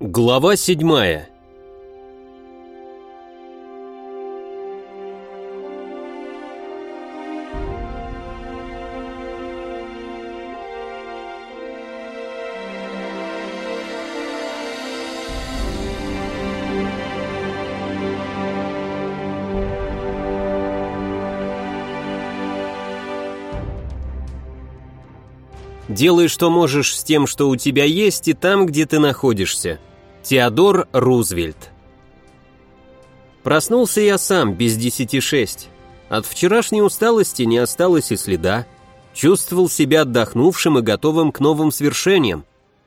Глава седьмая Делай, что можешь с тем, что у тебя есть, и там, где ты находишься. Теодор Рузвельт. Проснулся я сам, без десяти шесть. От вчерашней усталости не осталось и следа. Чувствовал себя отдохнувшим и готовым к новым свершениям.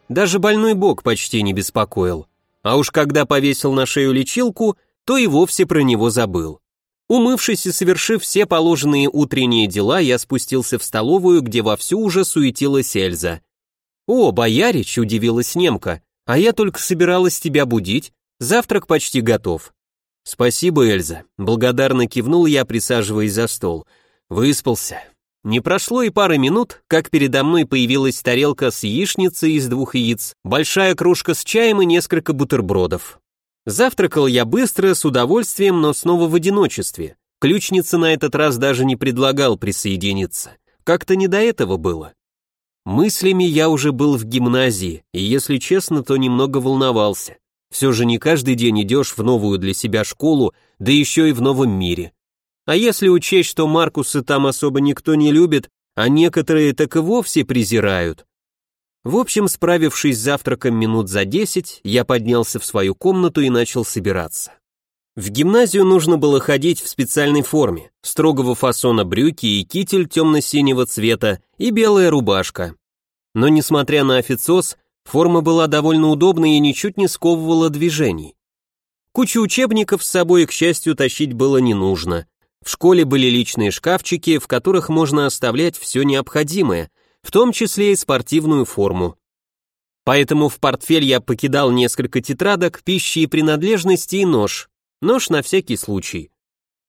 Даже больной бок почти не беспокоил. А уж когда повесил на шею лечилку, то и вовсе про него забыл. Умывшись и совершив все положенные утренние дела, я спустился в столовую, где вовсю уже суетилась Эльза. «О, боярич!» — удивилась немка. «А я только собиралась тебя будить. Завтрак почти готов». «Спасибо, Эльза», — благодарно кивнул я, присаживаясь за стол. «Выспался». Не прошло и пары минут, как передо мной появилась тарелка с яичницей из двух яиц, большая кружка с чаем и несколько бутербродов. Завтракал я быстро, с удовольствием, но снова в одиночестве. Ключница на этот раз даже не предлагал присоединиться. Как-то не до этого было. Мыслями я уже был в гимназии, и, если честно, то немного волновался. Все же не каждый день идешь в новую для себя школу, да еще и в новом мире. А если учесть, что Маркуса там особо никто не любит, а некоторые так и вовсе презирают, в общем, справившись с завтраком минут за десять, я поднялся в свою комнату и начал собираться. В гимназию нужно было ходить в специальной форме, строгого фасона брюки и китель темно-синего цвета и белая рубашка. Но несмотря на официоз, форма была довольно удобной и ничуть не сковывала движений. Кучу учебников с собой, к счастью, тащить было не нужно. В школе были личные шкафчики, в которых можно оставлять все необходимое, в том числе и спортивную форму. Поэтому в портфель я покидал несколько тетрадок, пищи и принадлежности и нож. Нож на всякий случай.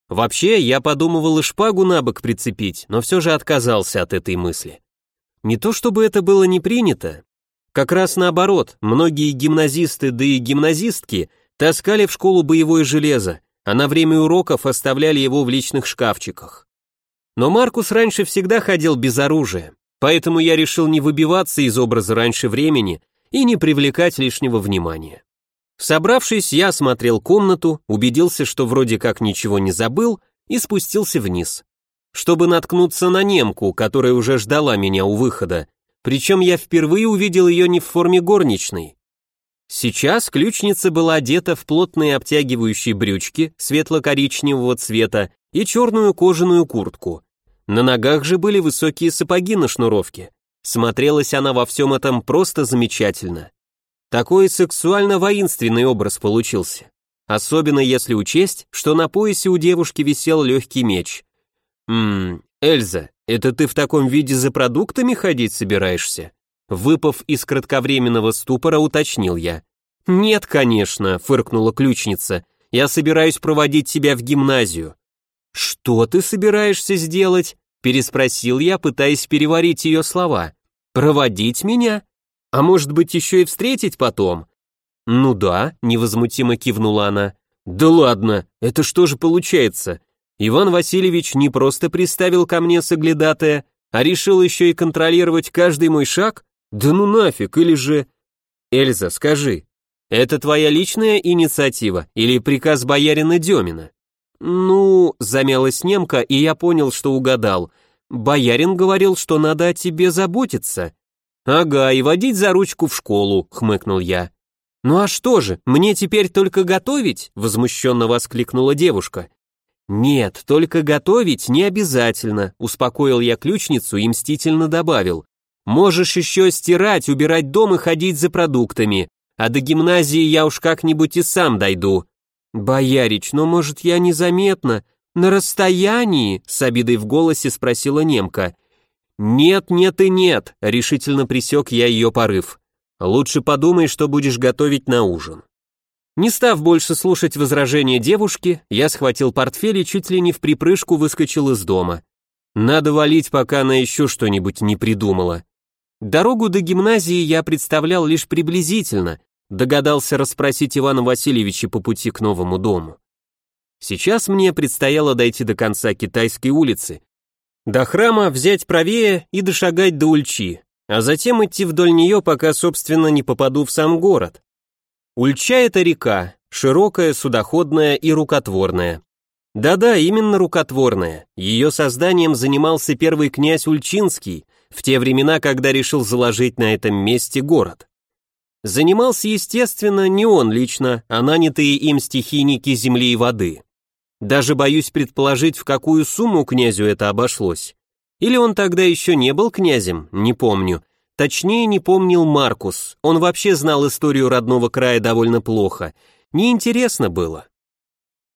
Вообще, я подумывал и шпагу на бок прицепить, но все же отказался от этой мысли. Не то чтобы это было не принято, как раз наоборот, многие гимназисты, да и гимназистки таскали в школу боевое железо, а на время уроков оставляли его в личных шкафчиках. Но Маркус раньше всегда ходил без оружия, Поэтому я решил не выбиваться из образа раньше времени и не привлекать лишнего внимания. Собравшись, я осмотрел комнату, убедился, что вроде как ничего не забыл, и спустился вниз. Чтобы наткнуться на немку, которая уже ждала меня у выхода, причем я впервые увидел ее не в форме горничной. Сейчас ключница была одета в плотные обтягивающие брючки светло-коричневого цвета и черную кожаную куртку. На ногах же были высокие сапоги на шнуровке. Смотрелась она во всем этом просто замечательно. Такой сексуально-воинственный образ получился. Особенно если учесть, что на поясе у девушки висел легкий меч. «Ммм, Эльза, это ты в таком виде за продуктами ходить собираешься?» Выпав из кратковременного ступора, уточнил я. «Нет, конечно», — фыркнула ключница. «Я собираюсь проводить тебя в гимназию. «Что ты собираешься сделать?» – переспросил я, пытаясь переварить ее слова. «Проводить меня? А может быть, еще и встретить потом?» «Ну да», – невозмутимо кивнула она. «Да ладно, это что же получается? Иван Васильевич не просто приставил ко мне соглядатая, а решил еще и контролировать каждый мой шаг? Да ну нафиг, или же...» «Эльза, скажи, это твоя личная инициатива или приказ боярина Демина?» «Ну...» — замялась немка, и я понял, что угадал. «Боярин говорил, что надо о тебе заботиться». «Ага, и водить за ручку в школу», — хмыкнул я. «Ну а что же, мне теперь только готовить?» — возмущенно воскликнула девушка. «Нет, только готовить не обязательно», — успокоил я ключницу и мстительно добавил. «Можешь еще стирать, убирать дом и ходить за продуктами, а до гимназии я уж как-нибудь и сам дойду. «Боярич, но, может, я незаметно, на расстоянии?» с обидой в голосе спросила немка. «Нет, нет и нет», — решительно присек я ее порыв. «Лучше подумай, что будешь готовить на ужин». Не став больше слушать возражения девушки, я схватил портфель и чуть ли не в припрыжку выскочил из дома. Надо валить, пока она еще что-нибудь не придумала. Дорогу до гимназии я представлял лишь приблизительно, Догадался расспросить Ивана Васильевича по пути к новому дому. Сейчас мне предстояло дойти до конца Китайской улицы, до храма взять правее и дошагать до Ульчи, а затем идти вдоль нее, пока, собственно, не попаду в сам город. Ульча — это река, широкая, судоходная и рукотворная. Да-да, именно рукотворная. Ее созданием занимался первый князь Ульчинский в те времена, когда решил заложить на этом месте город. Занимался, естественно, не он лично, а нанятые им стихийники земли и воды. Даже боюсь предположить, в какую сумму князю это обошлось. Или он тогда еще не был князем, не помню. Точнее, не помнил Маркус, он вообще знал историю родного края довольно плохо. Неинтересно было.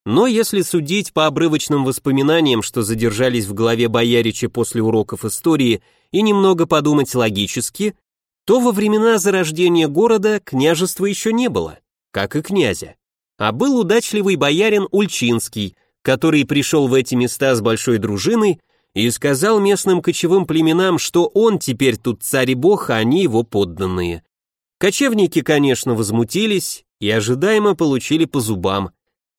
Но если судить по обрывочным воспоминаниям, что задержались в голове Боярича после уроков истории, и немного подумать логически, то во времена зарождения города княжества еще не было, как и князя. А был удачливый боярин Ульчинский, который пришел в эти места с большой дружиной и сказал местным кочевым племенам, что он теперь тут царь и бог, а они его подданные. Кочевники, конечно, возмутились и ожидаемо получили по зубам.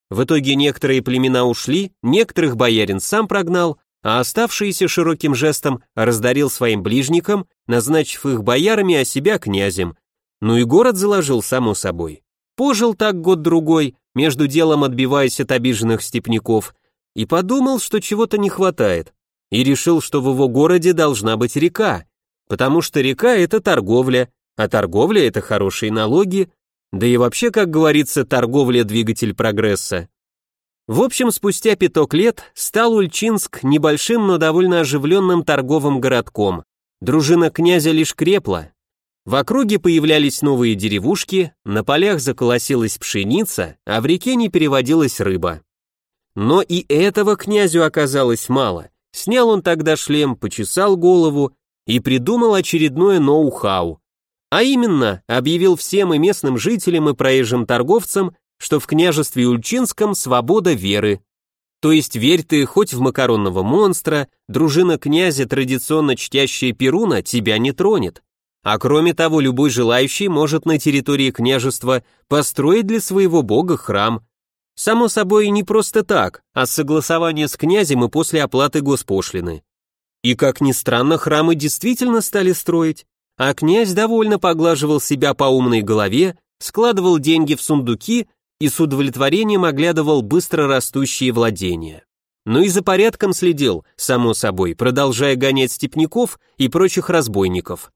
В итоге некоторые племена ушли, некоторых боярин сам прогнал, а оставшиеся широким жестом раздарил своим ближникам, назначив их боярами, а себя князем. Ну и город заложил, само собой. Пожил так год-другой, между делом отбиваясь от обиженных степняков, и подумал, что чего-то не хватает, и решил, что в его городе должна быть река, потому что река — это торговля, а торговля — это хорошие налоги, да и вообще, как говорится, торговля – двигатель прогресса. В общем, спустя пяток лет стал Ульчинск небольшим, но довольно оживленным торговым городком. Дружина князя лишь крепла. В округе появлялись новые деревушки, на полях заколосилась пшеница, а в реке не переводилась рыба. Но и этого князю оказалось мало. Снял он тогда шлем, почесал голову и придумал очередное ноу-хау. А именно, объявил всем и местным жителям и проезжим торговцам, что в княжестве Ульчинском свобода веры. То есть верь ты хоть в макаронного монстра, дружина князя, традиционно чтящая Перуна, тебя не тронет. А кроме того, любой желающий может на территории княжества построить для своего бога храм. Само собой, не просто так, а с согласования с князем и после оплаты госпошлины. И как ни странно, храмы действительно стали строить а князь довольно поглаживал себя по умной голове, складывал деньги в сундуки и с удовлетворением оглядывал быстро растущие владения. Но и за порядком следил, само собой, продолжая гонять степняков и прочих разбойников.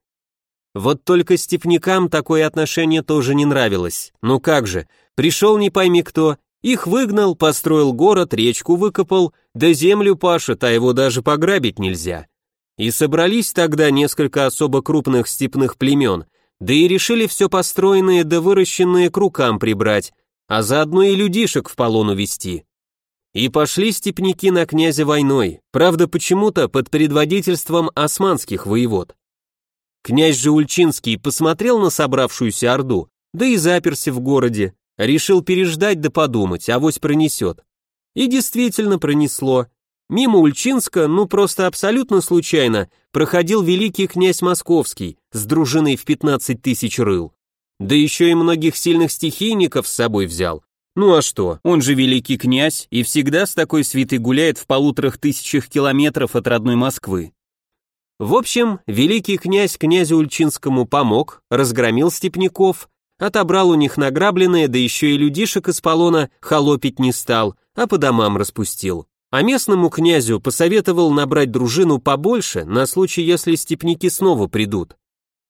Вот только степнякам такое отношение тоже не нравилось. Ну как же, пришел не пойми кто, их выгнал, построил город, речку выкопал, да землю пашет, а его даже пограбить нельзя. И собрались тогда несколько особо крупных степных племен, да и решили все построенное да выращенное к рукам прибрать, а заодно и людишек в полон увести. И пошли степняки на князя войной, правда почему-то под предводительством османских воевод. Князь же Ульчинский посмотрел на собравшуюся орду, да и заперся в городе, решил переждать да подумать, авось пронесет. И действительно пронесло, Мимо Ульчинска, ну просто абсолютно случайно, проходил великий князь Московский с дружиной в 15 тысяч рыл. Да еще и многих сильных стихийников с собой взял. Ну а что, он же великий князь и всегда с такой свитой гуляет в полуторах тысячах километров от родной Москвы. В общем, великий князь князю Ульчинскому помог, разгромил степняков, отобрал у них награбленное, да еще и людишек из полона холопить не стал, а по домам распустил. А местному князю посоветовал набрать дружину побольше на случай, если степники снова придут.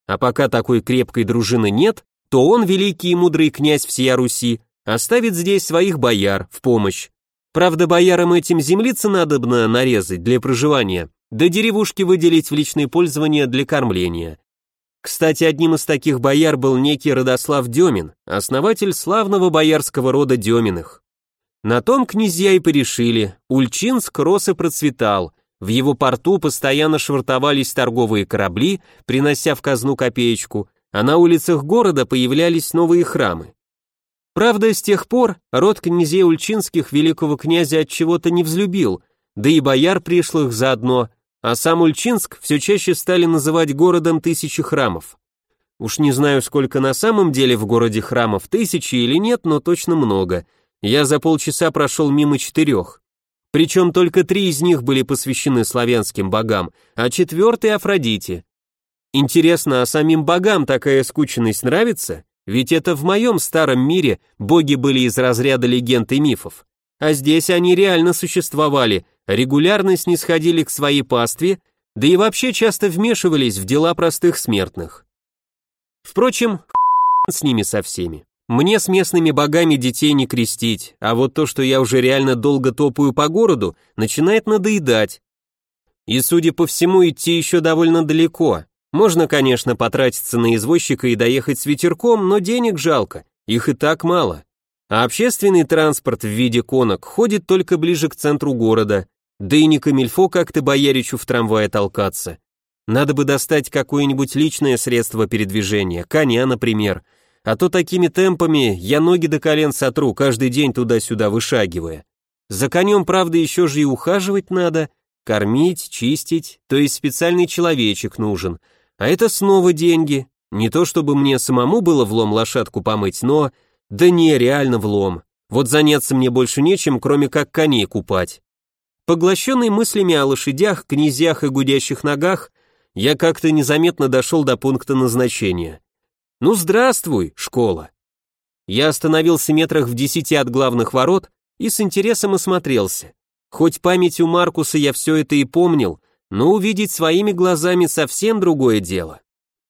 А пока такой крепкой дружины нет, то он, великий и мудрый князь всея Руси, оставит здесь своих бояр в помощь. Правда, боярам этим землицы надобно нарезать для проживания, да деревушки выделить в личное пользование для кормления. Кстати, одним из таких бояр был некий Родослав Демин, основатель славного боярского рода Деминых. На том князья и порешили, Ульчинск рос и процветал, в его порту постоянно швартовались торговые корабли, принося в казну копеечку, а на улицах города появлялись новые храмы. Правда, с тех пор род князей Ульчинских великого князя от чего-то не взлюбил, да и бояр пришлых заодно, а сам Ульчинск все чаще стали называть городом тысячи храмов. Уж не знаю, сколько на самом деле в городе храмов, тысячи или нет, но точно много. Я за полчаса прошел мимо четырех. Причем только три из них были посвящены славянским богам, а четвертый — Афродите. Интересно, а самим богам такая скученность нравится? Ведь это в моем старом мире боги были из разряда легенд и мифов. А здесь они реально существовали, регулярно снисходили к своей пастве, да и вообще часто вмешивались в дела простых смертных. Впрочем, с ними со всеми. Мне с местными богами детей не крестить, а вот то, что я уже реально долго топаю по городу, начинает надоедать. И, судя по всему, идти еще довольно далеко. Можно, конечно, потратиться на извозчика и доехать с ветерком, но денег жалко, их и так мало. А общественный транспорт в виде конок ходит только ближе к центру города, да и не камильфо как-то бояричу в трамвае толкаться. Надо бы достать какое-нибудь личное средство передвижения, коня, например, а то такими темпами я ноги до колен сотру, каждый день туда-сюда вышагивая. За конем, правда, еще же и ухаживать надо, кормить, чистить, то есть специальный человечек нужен. А это снова деньги. Не то чтобы мне самому было влом лошадку помыть, но... Да не, реально влом. Вот заняться мне больше нечем, кроме как коней купать. Поглощенный мыслями о лошадях, князьях и гудящих ногах, я как-то незаметно дошел до пункта назначения. Ну здравствуй, школа. Я остановился метрах в десяти от главных ворот и с интересом осмотрелся. Хоть память у Маркуса я все это и помнил, но увидеть своими глазами совсем другое дело.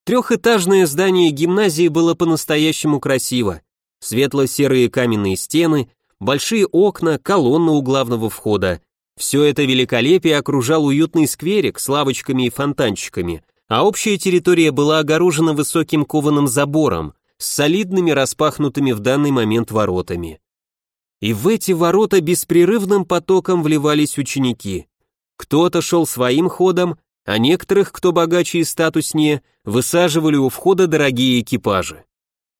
Трехэтажное здание гимназии было по-настоящему красиво. Светло-серые каменные стены, большие окна, колонна у главного входа. Все это великолепие окружал уютный скверик с лавочками и фонтанчиками, а общая территория была огорожена высоким кованым забором с солидными распахнутыми в данный момент воротами. И в эти ворота беспрерывным потоком вливались ученики. Кто-то шел своим ходом, а некоторых, кто богаче и статуснее, высаживали у входа дорогие экипажи.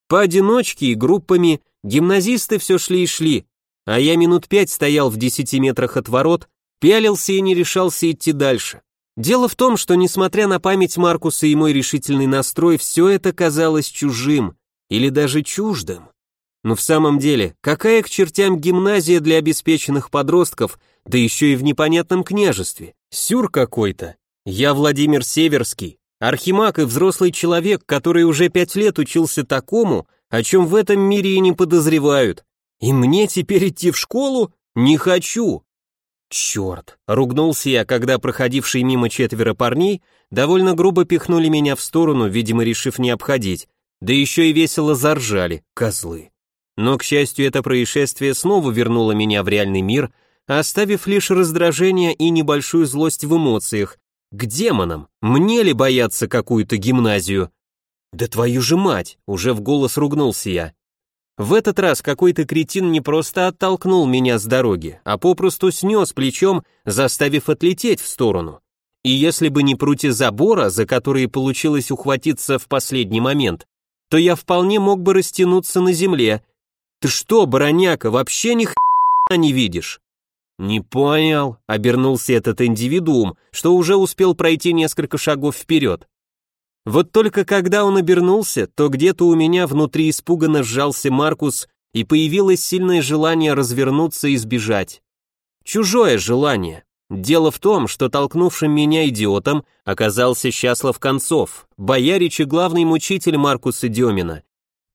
Поодиночке и группами гимназисты все шли и шли, а я минут пять стоял в десяти метрах от ворот, пялился и не решался идти дальше. Дело в том, что несмотря на память Маркуса и мой решительный настрой, все это казалось чужим или даже чуждым. Но в самом деле, какая к чертям гимназия для обеспеченных подростков, да еще и в непонятном княжестве? Сюр какой-то. Я Владимир Северский, архимаг и взрослый человек, который уже пять лет учился такому, о чем в этом мире и не подозревают. И мне теперь идти в школу? Не хочу. «Черт!» — ругнулся я, когда проходившие мимо четверо парней довольно грубо пихнули меня в сторону, видимо, решив не обходить, да еще и весело заржали, козлы. Но, к счастью, это происшествие снова вернуло меня в реальный мир, оставив лишь раздражение и небольшую злость в эмоциях. К демонам! Мне ли бояться какую-то гимназию? «Да твою же мать!» — уже в голос ругнулся я. В этот раз какой-то кретин не просто оттолкнул меня с дороги, а попросту снес плечом, заставив отлететь в сторону. И если бы не прутья забора, за которые получилось ухватиться в последний момент, то я вполне мог бы растянуться на земле. Ты что, бароняка, вообще ни хрена не видишь? Не понял, обернулся этот индивидуум, что уже успел пройти несколько шагов вперед. Вот только когда он обернулся, то где-то у меня внутри испуганно сжался Маркус, и появилось сильное желание развернуться и сбежать. Чужое желание. Дело в том, что толкнувшим меня идиотом оказался Счастлов Концов, боярич и главный мучитель Маркуса Демина.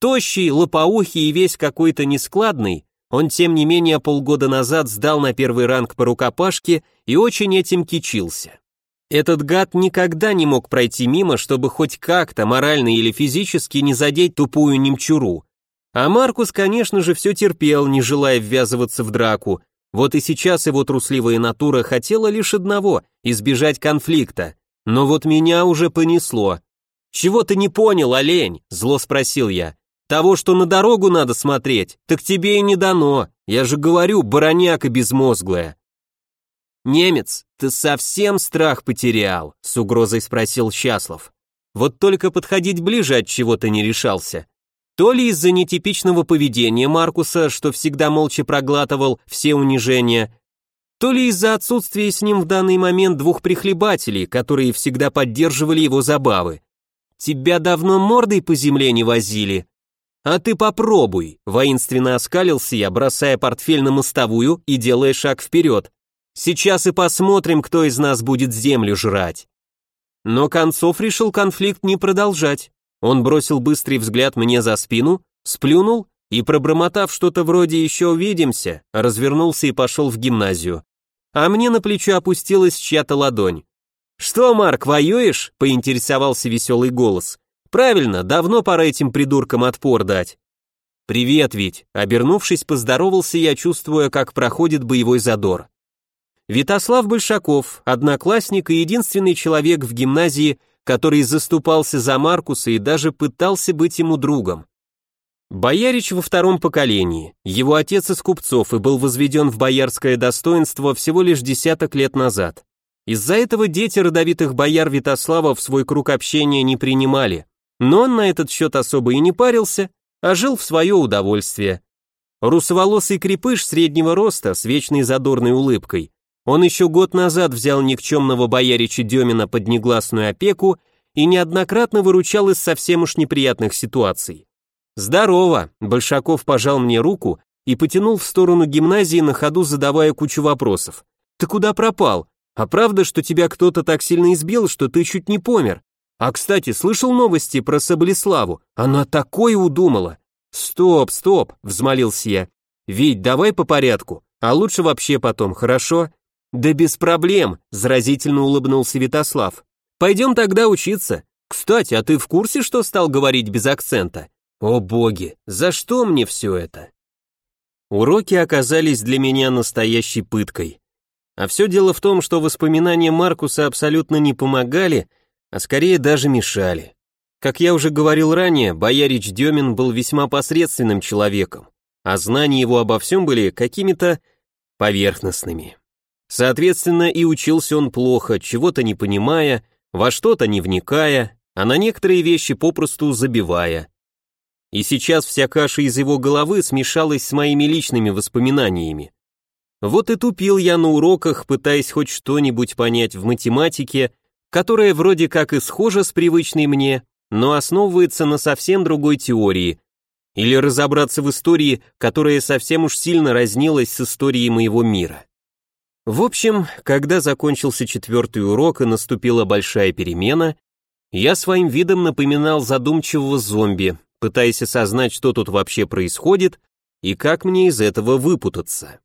Тощий, лопоухий и весь какой-то нескладный, он тем не менее полгода назад сдал на первый ранг по рукопашке и очень этим кичился. Этот гад никогда не мог пройти мимо, чтобы хоть как-то, морально или физически, не задеть тупую немчуру. А Маркус, конечно же, все терпел, не желая ввязываться в драку. Вот и сейчас его трусливая натура хотела лишь одного – избежать конфликта. Но вот меня уже понесло. «Чего ты не понял, олень?» – зло спросил я. «Того, что на дорогу надо смотреть, так тебе и не дано. Я же говорю, бароняка безмозглая». «Немец, ты совсем страх потерял?» — с угрозой спросил Счастлов. «Вот только подходить ближе от чего то не решался. То ли из-за нетипичного поведения Маркуса, что всегда молча проглатывал все унижения, то ли из-за отсутствия с ним в данный момент двух прихлебателей, которые всегда поддерживали его забавы. тебя давно мордой по земле не возили. А ты попробуй, воинственно оскалился я, бросая портфель на мостовую и делая шаг вперед. Сейчас и посмотрим, кто из нас будет землю жрать. Но Концов решил конфликт не продолжать. Он бросил быстрый взгляд мне за спину, сплюнул и, пробормотав что-то вроде «еще увидимся», развернулся и пошел в гимназию. А мне на плечо опустилась чья-то ладонь. «Что, Марк, воюешь?» — поинтересовался веселый голос. «Правильно, давно пора этим придуркам отпор дать». «Привет, Вить!» — обернувшись, поздоровался я, чувствуя, как проходит боевой задор. Витослав Большаков, одноклассник и единственный человек в гимназии, который заступался за Маркуса и даже пытался быть ему другом. Боярич во втором поколении, его отец из купцов и был возведен в боярское достоинство всего лишь десяток лет назад. Из-за этого дети родовитых бояр Витослава в свой круг общения не принимали, но он на этот счет особо и не парился, а жил в свое удовольствие. Русоволосый крепыш среднего роста с вечной задорной улыбкой. Он еще год назад взял никчемного боярича Демина под негласную опеку и неоднократно выручал из совсем уж неприятных ситуаций. «Здорово!» – Большаков пожал мне руку и потянул в сторону гимназии на ходу, задавая кучу вопросов. «Ты куда пропал? А правда, что тебя кто-то так сильно избил, что ты чуть не помер? А, кстати, слышал новости про Саблеславу? Она такое удумала!» «Стоп, стоп!» – взмолился я. «Вить, давай по порядку, а лучше вообще потом, хорошо?» «Да без проблем», – заразительно улыбнулся Витослав. «Пойдем тогда учиться. Кстати, а ты в курсе, что стал говорить без акцента? О боги, за что мне все это? Уроки оказались для меня настоящей пыткой. А все дело в том, что воспоминания Маркуса абсолютно не помогали, а скорее даже мешали. Как я уже говорил ранее, боярич Демин был весьма посредственным человеком, а знания его обо всем были какими-то поверхностными. Соответственно, и учился он плохо, чего-то не понимая, во что-то не вникая, а на некоторые вещи попросту забивая и сейчас вся каша из его головы смешалась с моими личными воспоминаниями. Вот и тупил я на уроках, пытаясь хоть что-нибудь понять в математике, которая вроде как и схожа с привычной мне, но основывается на совсем другой теории, или разобраться в истории, которая совсем уж сильно разнилась с историей моего мира. В общем, когда закончился четвертый урок и наступила большая перемена, я своим видом напоминал задумчивого зомби, пытаясь осознать, что тут вообще происходит и как мне из этого выпутаться.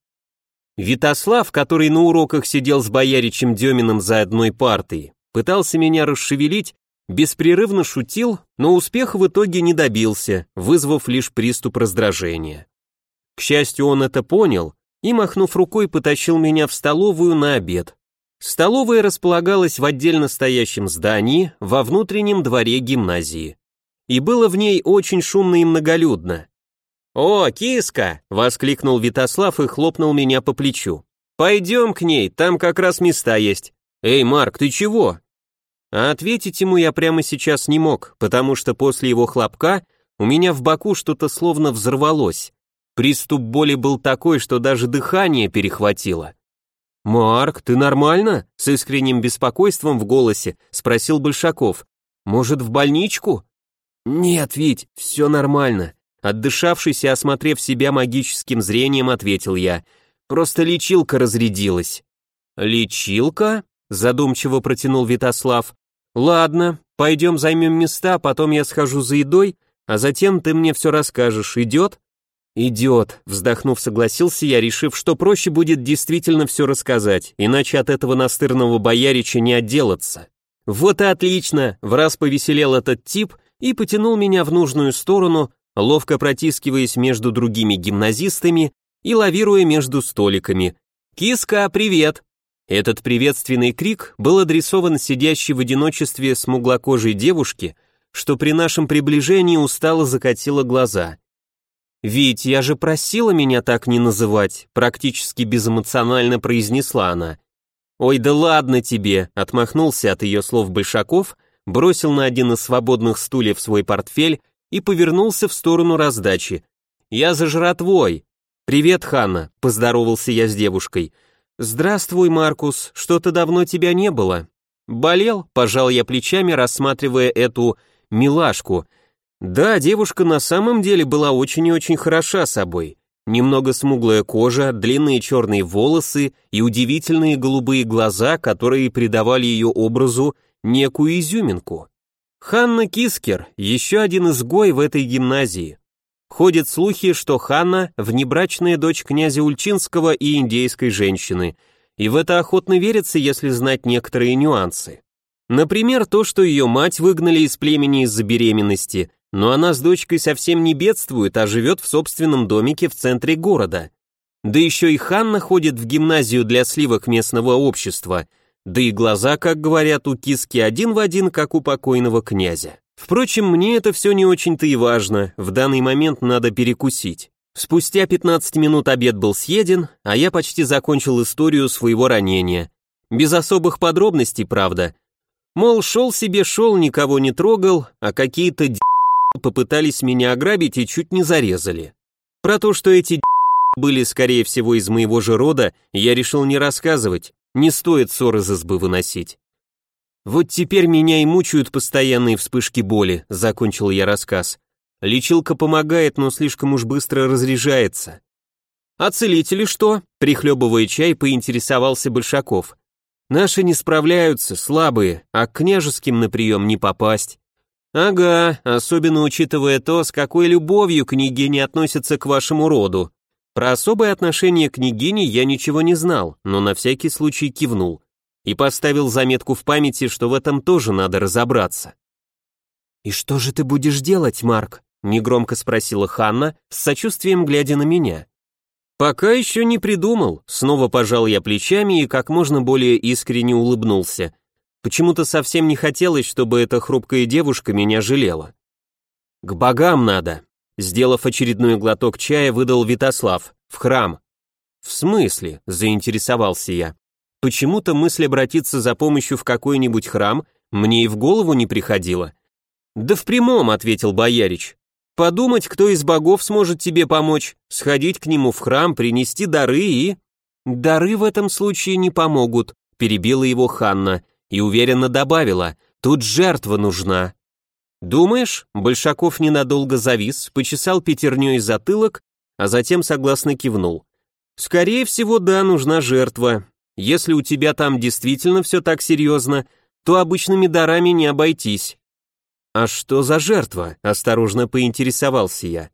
Витослав, который на уроках сидел с бояричем Деминым за одной партой, пытался меня расшевелить, беспрерывно шутил, но успеха в итоге не добился, вызвав лишь приступ раздражения. К счастью, он это понял и, махнув рукой, потащил меня в столовую на обед. Столовая располагалась в отдельно стоящем здании во внутреннем дворе гимназии и было в ней очень шумно и многолюдно. «О, киска!» — воскликнул Витослав и хлопнул меня по плечу. «Пойдем к ней, там как раз места есть. Эй, Марк, ты чего?» А ответить ему я прямо сейчас не мог, потому что после его хлопка у меня в боку что-то словно взорвалось. Приступ боли был такой, что даже дыхание перехватило. «Марк, ты нормально?» — с искренним беспокойством в голосе спросил Большаков. «Может, в больничку?» «Нет, Вить, все нормально», отдышавшись и осмотрев себя магическим зрением, ответил я. «Просто лечилка разрядилась». «Лечилка?» Задумчиво протянул Витослав. «Ладно, пойдем займем места, потом я схожу за едой, а затем ты мне все расскажешь. Идет?» «Идет», вздохнув, согласился я, решив, что проще будет действительно все рассказать, иначе от этого настырного боярича не отделаться. «Вот и отлично!» — в раз повеселел этот тип — и потянул меня в нужную сторону, ловко протискиваясь между другими гимназистами и лавируя между столиками. «Киска, привет!» Этот приветственный крик был адресован сидящей в одиночестве смуглокожей девушке, что при нашем приближении устало закатила глаза. «Ведь я же просила меня так не называть», практически безэмоционально произнесла она. «Ой, да ладно тебе», отмахнулся от ее слов Большаков – бросил на один из свободных стульев свой портфель и повернулся в сторону раздачи. «Я за жратвой!» «Привет, Ханна», — поздоровался я с девушкой. «Здравствуй, Маркус, что-то давно тебя не было». «Болел?» — пожал я плечами, рассматривая эту милашку. Да, девушка на самом деле была очень и очень хороша собой. Немного смуглая кожа, длинные черные волосы и удивительные голубые глаза, которые придавали ее образу некую изюминку. Ханна Кискер, еще один изгой в этой гимназии. Ходят слухи, что Ханна – внебрачная дочь князя Ульчинского и индейской женщины, и в это охотно верится, если знать некоторые нюансы. Например, то, что ее мать выгнали из племени из-за беременности, но она с дочкой совсем не бедствует, а живет в собственном домике в центре города. Да еще и Ханна ходит в гимназию для сливок местного общества, да и глаза, как говорят у киски, один в один, как у покойного князя. Впрочем, мне это все не очень-то и важно, в данный момент надо перекусить. Спустя 15 минут обед был съеден, а я почти закончил историю своего ранения. Без особых подробностей, правда, Мол, шел себе шел, никого не трогал, а какие-то попытались меня ограбить и чуть не зарезали. Про то, что эти были, скорее всего, из моего же рода, я решил не рассказывать, не стоит ссор из избы выносить. Вот теперь меня и мучают постоянные вспышки боли, закончил я рассказ. Лечилка помогает, но слишком уж быстро разряжается. А целители что? Прихлебывая чай, поинтересовался Большаков. Наши не справляются, слабые, а к княжеским на прием не попасть. Ага, особенно учитывая то, с какой любовью княгини относятся к вашему роду. Про особое отношение к княгине я ничего не знал, но на всякий случай кивнул и поставил заметку в памяти, что в этом тоже надо разобраться. «И что же ты будешь делать, Марк?» — негромко спросила Ханна, с сочувствием глядя на меня. «Пока еще не придумал», снова пожал я плечами и как можно более искренне улыбнулся. Почему-то совсем не хотелось, чтобы эта хрупкая девушка меня жалела. «К богам надо», сделав очередной глоток чая, выдал Витослав, в храм. «В смысле?» – заинтересовался я. Почему-то мысль обратиться за помощью в какой-нибудь храм мне и в голову не приходила. «Да в прямом», — ответил боярич. Подумать, кто из богов сможет тебе помочь, сходить к нему в храм, принести дары и... Дары в этом случае не помогут, перебила его Ханна и уверенно добавила, тут жертва нужна. Думаешь? Большаков ненадолго завис, почесал пятерней затылок, а затем согласно кивнул. Скорее всего, да, нужна жертва. Если у тебя там действительно все так серьезно, то обычными дарами не обойтись. «А что за жертва?» – осторожно поинтересовался я.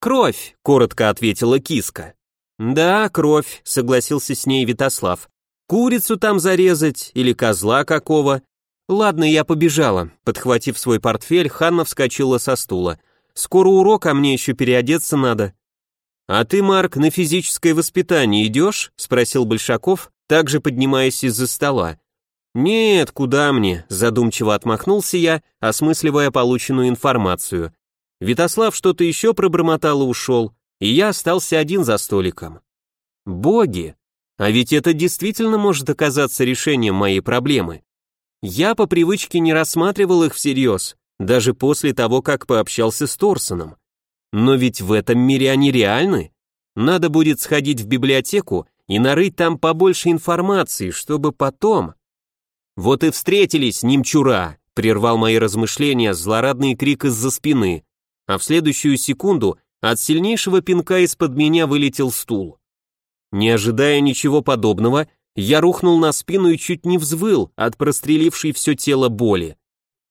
«Кровь», – коротко ответила киска. «Да, кровь», – согласился с ней Витослав. «Курицу там зарезать или козла какого?» «Ладно, я побежала». Подхватив свой портфель, Ханна вскочила со стула. «Скоро урок, а мне еще переодеться надо». «А ты, Марк, на физическое воспитание идешь?» – спросил Большаков, также поднимаясь из-за стола. «Нет, куда мне?» – задумчиво отмахнулся я, осмысливая полученную информацию. Витослав что-то еще пробормотал и ушел, и я остался один за столиком. Боги! А ведь это действительно может оказаться решением моей проблемы. Я по привычке не рассматривал их всерьез, даже после того, как пообщался с Торсоном. Но ведь в этом мире они реальны. Надо будет сходить в библиотеку и нарыть там побольше информации, чтобы потом... «Вот и встретились, немчура!» — прервал мои размышления злорадный крик из-за спины, а в следующую секунду от сильнейшего пинка из-под меня вылетел стул. Не ожидая ничего подобного, я рухнул на спину и чуть не взвыл от прострелившей все тело боли.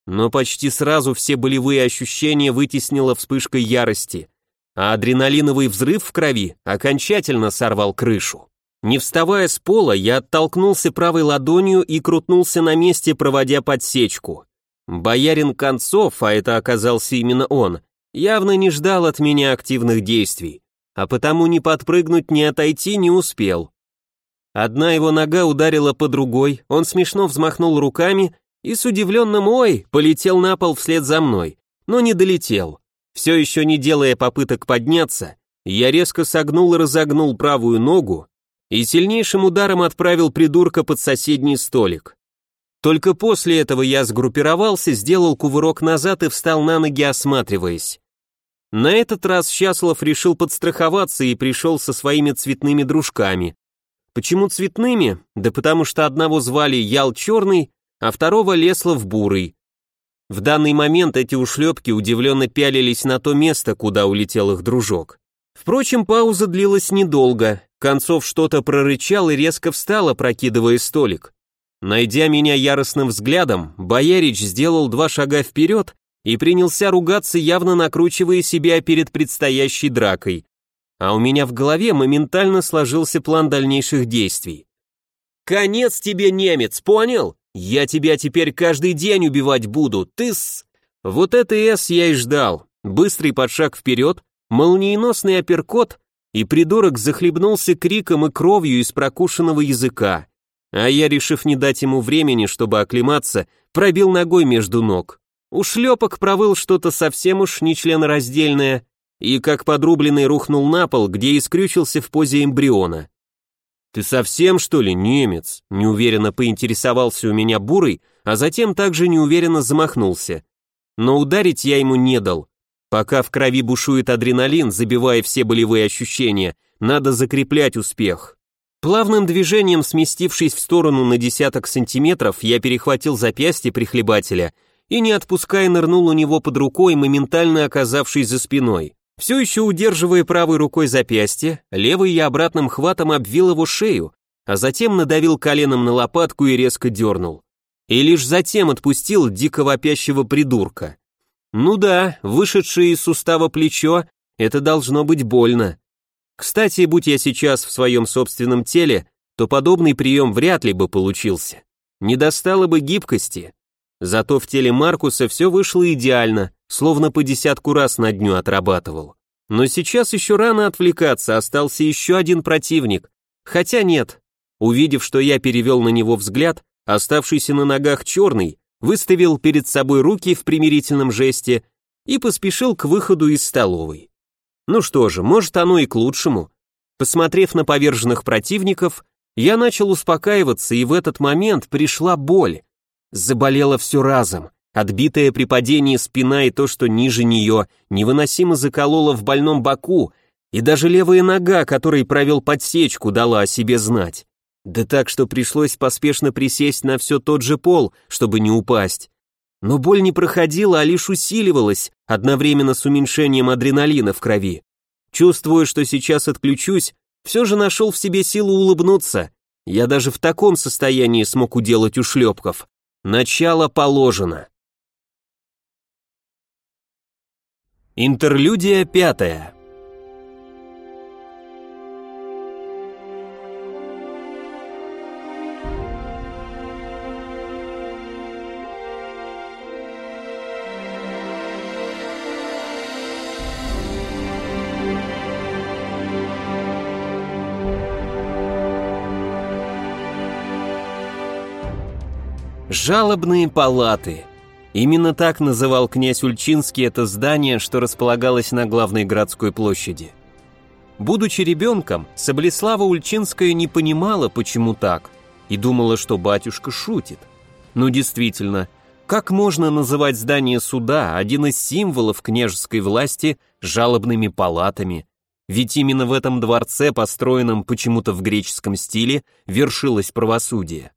Но почти сразу все болевые ощущения вытеснила вспышкой ярости, а адреналиновый взрыв в крови окончательно сорвал крышу. Не вставая с пола, я оттолкнулся правой ладонью и крутнулся на месте, проводя подсечку. Боярин Концов, а это оказался именно он, явно не ждал от меня активных действий, а потому ни подпрыгнуть, ни отойти не успел. Одна его нога ударила по другой, он смешно взмахнул руками и с удивленным «Ой!» полетел на пол вслед за мной, но не долетел. Все еще не делая попыток подняться, я резко согнул и разогнул правую ногу, и сильнейшим ударом отправил придурка под соседний столик. Только после этого я сгруппировался, сделал кувырок назад и встал на ноги, осматриваясь. На этот раз Счаслов решил подстраховаться и пришел со своими цветными дружками. Почему цветными? Да потому что одного звали Ял Черный, а второго Леслов Бурый. В данный момент эти ушлепки удивленно пялились на то место, куда улетел их дружок. Впрочем, пауза длилась недолго. Концов что-то прорычал и резко встал, опрокидывая столик. Найдя меня яростным взглядом, Боярич сделал два шага вперед и принялся ругаться, явно накручивая себя перед предстоящей дракой. А у меня в голове моментально сложился план дальнейших действий. «Конец тебе, немец, понял? Я тебя теперь каждый день убивать буду, ты с...» Вот это «С» я и ждал. Быстрый подшаг вперед, молниеносный апперкот, и придурок захлебнулся криком и кровью из прокушенного языка. А я, решив не дать ему времени, чтобы оклематься, пробил ногой между ног. Ушлепок провыл что-то совсем уж нечленораздельное и, как подрубленный, рухнул на пол, где и скрючился в позе эмбриона. «Ты совсем, что ли, немец?» Неуверенно поинтересовался у меня бурый, а затем также неуверенно замахнулся. Но ударить я ему не дал. Пока в крови бушует адреналин, забивая все болевые ощущения, надо закреплять успех. Плавным движением, сместившись в сторону на десяток сантиметров, я перехватил запястье прихлебателя и, не отпуская, нырнул у него под рукой, моментально оказавшись за спиной. Все еще удерживая правой рукой запястье, левой я обратным хватом обвил его шею, а затем надавил коленом на лопатку и резко дернул. И лишь затем отпустил дико вопящего придурка. Ну да, вышедшее из сустава плечо, это должно быть больно. Кстати, будь я сейчас в своем собственном теле, то подобный прием вряд ли бы получился. Не достало бы гибкости. Зато в теле Маркуса все вышло идеально, словно по десятку раз на дню отрабатывал. Но сейчас еще рано отвлекаться, остался еще один противник. Хотя нет. Увидев, что я перевел на него взгляд, оставшийся на ногах черный, выставил перед собой руки в примирительном жесте и поспешил к выходу из столовой. Ну что же, может оно и к лучшему. Посмотрев на поверженных противников, я начал успокаиваться, и в этот момент пришла боль. Заболело все разом. Отбитая при падении спина и то, что ниже нее, невыносимо закололо в больном боку, и даже левая нога, которой провел подсечку, дала о себе знать. Да так, что пришлось поспешно присесть на все тот же пол, чтобы не упасть. Но боль не проходила, а лишь усиливалась, одновременно с уменьшением адреналина в крови. Чувствуя, что сейчас отключусь, все же нашел в себе силу улыбнуться. Я даже в таком состоянии смог уделать ушлепков. Начало положено. Интерлюдия пятая. Жалобные палаты. Именно так называл князь Ульчинский это здание, что располагалось на главной городской площади. Будучи ребенком, Саблеслава Ульчинская не понимала, почему так, и думала, что батюшка шутит. Но действительно, как можно называть здание суда, один из символов княжеской власти, жалобными палатами? Ведь именно в этом дворце, построенном почему-то в греческом стиле, вершилось правосудие.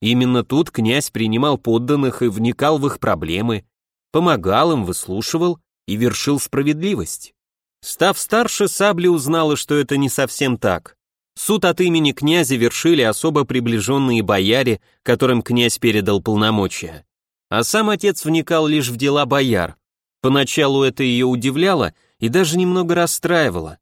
Именно тут князь принимал подданных и вникал в их проблемы, помогал им, выслушивал и вершил справедливость. Став старше, Сабли узнала, что это не совсем так. Суд от имени князя вершили особо приближенные бояре, которым князь передал полномочия. А сам отец вникал лишь в дела бояр. Поначалу это ее удивляло и даже немного расстраивало.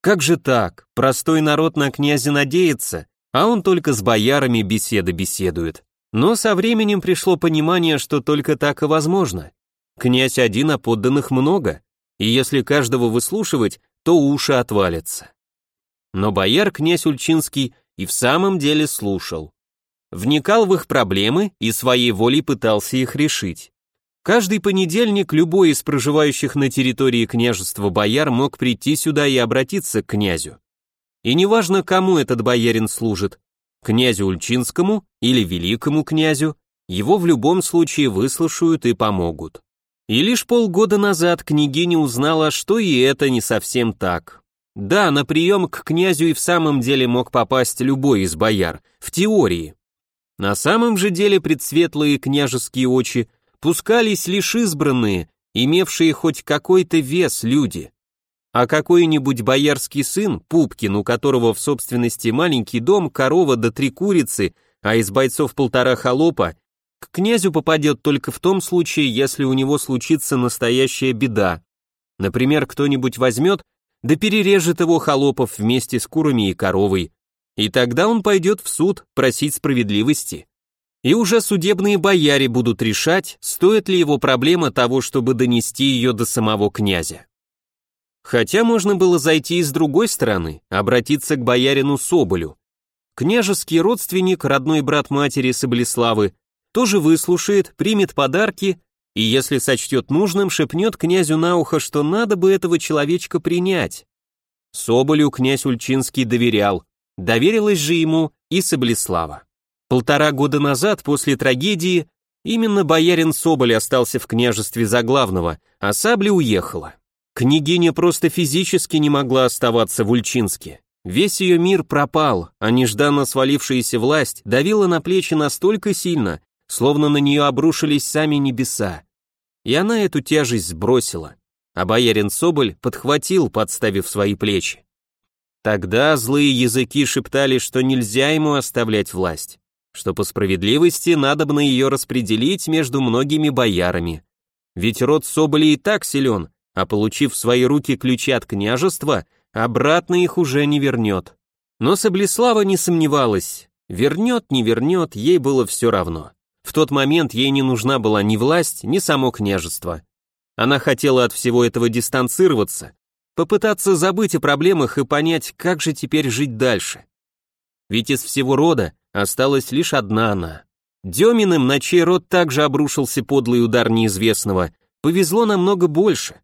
Как же так? Простой народ на князя надеется, а он только с боярами беседы беседует. Но со временем пришло понимание, что только так и возможно. Князь один, а подданных много, и если каждого выслушивать, то уши отвалятся. Но бояр князь Ульчинский и в самом деле слушал. Вникал в их проблемы и своей волей пытался их решить. Каждый понедельник любой из проживающих на территории княжества бояр мог прийти сюда и обратиться к князю. И неважно, кому этот боярин служит, князю Ульчинскому или великому князю, его в любом случае выслушают и помогут. И лишь полгода назад княгиня узнала, что и это не совсем так. Да, на прием к князю и в самом деле мог попасть любой из бояр, в теории. На самом же деле предсветлые княжеские очи пускались лишь избранные, имевшие хоть какой-то вес люди. А какой-нибудь боярский сын, Пупкин, у которого в собственности маленький дом, корова да три курицы, а из бойцов полтора холопа, к князю попадет только в том случае, если у него случится настоящая беда. Например, кто-нибудь возьмет, да перережет его холопов вместе с курами и коровой, и тогда он пойдет в суд просить справедливости. И уже судебные бояре будут решать, стоит ли его проблема того, чтобы донести ее до самого князя. Хотя можно было зайти и с другой стороны, обратиться к боярину Соболю. Княжеский родственник, родной брат матери Соблеславы, тоже выслушает, примет подарки и, если сочтет нужным, шепнет князю на ухо, что надо бы этого человечка принять. Соболю князь Ульчинский доверял, доверилась же ему и Соблеслава. Полтора года назад, после трагедии, именно боярин Соболь остался в княжестве за главного, а Сабля уехала. Княгиня просто физически не могла оставаться в Ульчинске. Весь ее мир пропал, а нежданно свалившаяся власть давила на плечи настолько сильно, словно на нее обрушились сами небеса. И она эту тяжесть сбросила, а боярин Соболь подхватил, подставив свои плечи. Тогда злые языки шептали, что нельзя ему оставлять власть, что по справедливости надобно ее распределить между многими боярами. Ведь род Соболей и так силен, а получив в свои руки ключи от княжества, обратно их уже не вернет. Но Саблеслава не сомневалась, вернет, не вернет, ей было все равно. В тот момент ей не нужна была ни власть, ни само княжество. Она хотела от всего этого дистанцироваться, попытаться забыть о проблемах и понять, как же теперь жить дальше. Ведь из всего рода осталась лишь одна она. Деминым, на чей род также обрушился подлый удар неизвестного, повезло намного больше.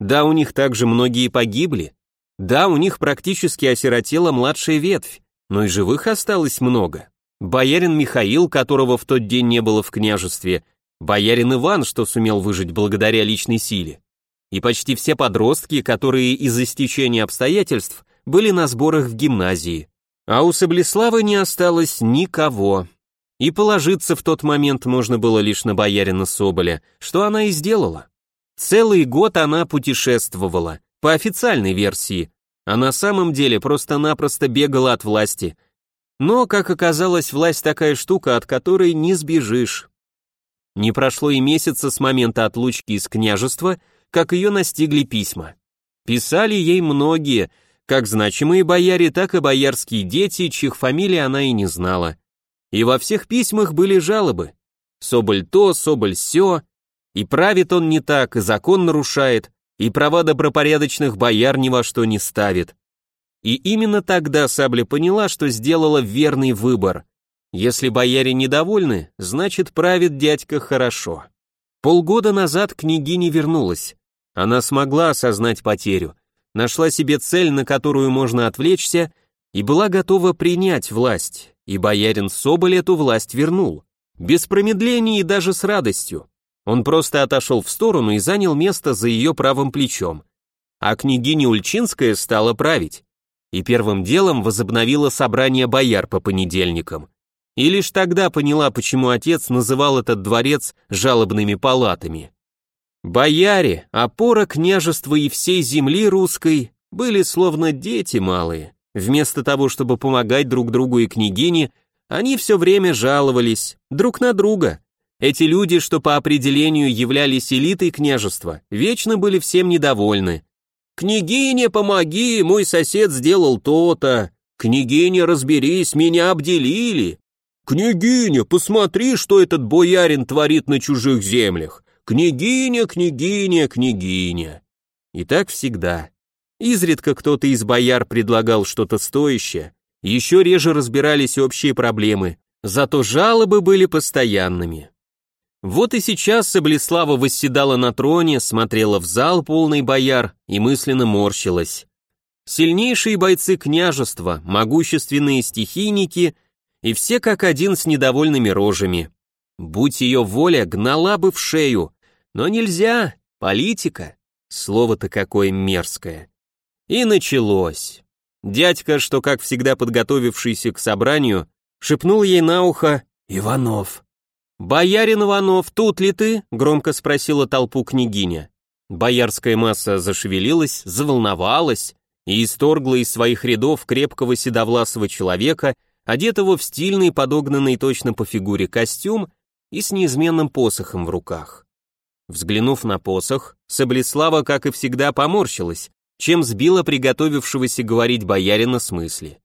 Да, у них также многие погибли. Да, у них практически осиротела младшая ветвь, но и живых осталось много. Боярин Михаил, которого в тот день не было в княжестве, боярин Иван, что сумел выжить благодаря личной силе, и почти все подростки, которые из-за стечения обстоятельств были на сборах в гимназии. А у Саблеславы не осталось никого. И положиться в тот момент можно было лишь на боярина Соболя, что она и сделала. Целый год она путешествовала, по официальной версии, а на самом деле просто-напросто бегала от власти. Но, как оказалось, власть такая штука, от которой не сбежишь. Не прошло и месяца с момента отлучки из княжества, как ее настигли письма. Писали ей многие, как значимые бояре, так и боярские дети, чьих фамилий она и не знала. И во всех письмах были жалобы. Соболь то, Соболь сё, и правит он не так, и закон нарушает, и права добропорядочных бояр ни во что не ставит. И именно тогда Сабля поняла, что сделала верный выбор. Если бояре недовольны, значит правит дядька хорошо. Полгода назад княгиня вернулась. Она смогла осознать потерю, нашла себе цель, на которую можно отвлечься, и была готова принять власть, и боярин Соболь эту власть вернул. Без промедлений и даже с радостью. Он просто отошел в сторону и занял место за ее правым плечом. А княгиня Ульчинская стала править. И первым делом возобновила собрание бояр по понедельникам. И лишь тогда поняла, почему отец называл этот дворец жалобными палатами. Бояре, опора княжества и всей земли русской, были словно дети малые. Вместо того, чтобы помогать друг другу и княгине, они все время жаловались друг на друга, эти люди, что по определению являлись элитой княжества, вечно были всем недовольны. «Княгиня, помоги, мой сосед сделал то-то! Княгиня, разберись, меня обделили!» «Княгиня, посмотри, что этот боярин творит на чужих землях! Княгиня, княгиня, княгиня!» И так всегда. Изредка кто-то из бояр предлагал что-то стоящее, еще реже разбирались общие проблемы, зато жалобы были постоянными. Вот и сейчас Саблеслава восседала на троне, смотрела в зал полный бояр и мысленно морщилась. Сильнейшие бойцы княжества, могущественные стихийники и все как один с недовольными рожами. Будь ее воля, гнала бы в шею, но нельзя, политика, слово-то какое мерзкое. И началось. Дядька, что как всегда подготовившийся к собранию, шепнул ей на ухо «Иванов». «Боярин Иванов, тут ли ты?» — громко спросила толпу княгиня. Боярская масса зашевелилась, заволновалась и исторгла из своих рядов крепкого седовласого человека, одетого в стильный, подогнанный точно по фигуре костюм и с неизменным посохом в руках. Взглянув на посох, Саблеслава, как и всегда, поморщилась, чем сбила приготовившегося говорить боярина с мысли.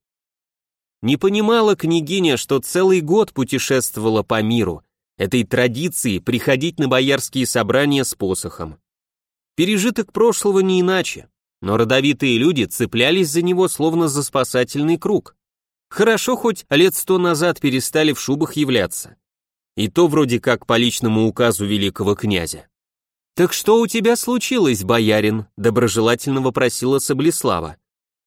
Не понимала княгиня, что целый год путешествовала по миру, этой традиции приходить на боярские собрания с посохом. Пережиток прошлого не иначе, но родовитые люди цеплялись за него словно за спасательный круг. Хорошо хоть лет сто назад перестали в шубах являться. И то вроде как по личному указу великого князя. «Так что у тебя случилось, боярин?» — доброжелательно вопросила Саблеслава.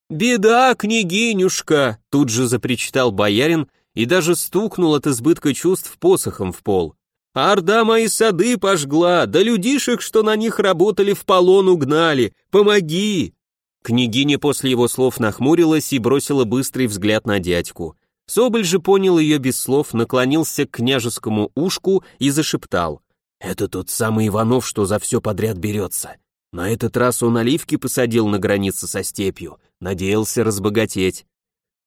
«Беда, княгинюшка!» — тут же запричитал боярин и даже стукнул от избытка чувств посохом в пол. Орда мои сады пожгла, да людишек, что на них работали, в полон угнали. Помоги!» Княгиня после его слов нахмурилась и бросила быстрый взгляд на дядьку. Соболь же понял ее без слов, наклонился к княжескому ушку и зашептал. «Это тот самый Иванов, что за все подряд берется. На этот раз он оливки посадил на границе со степью, надеялся разбогатеть».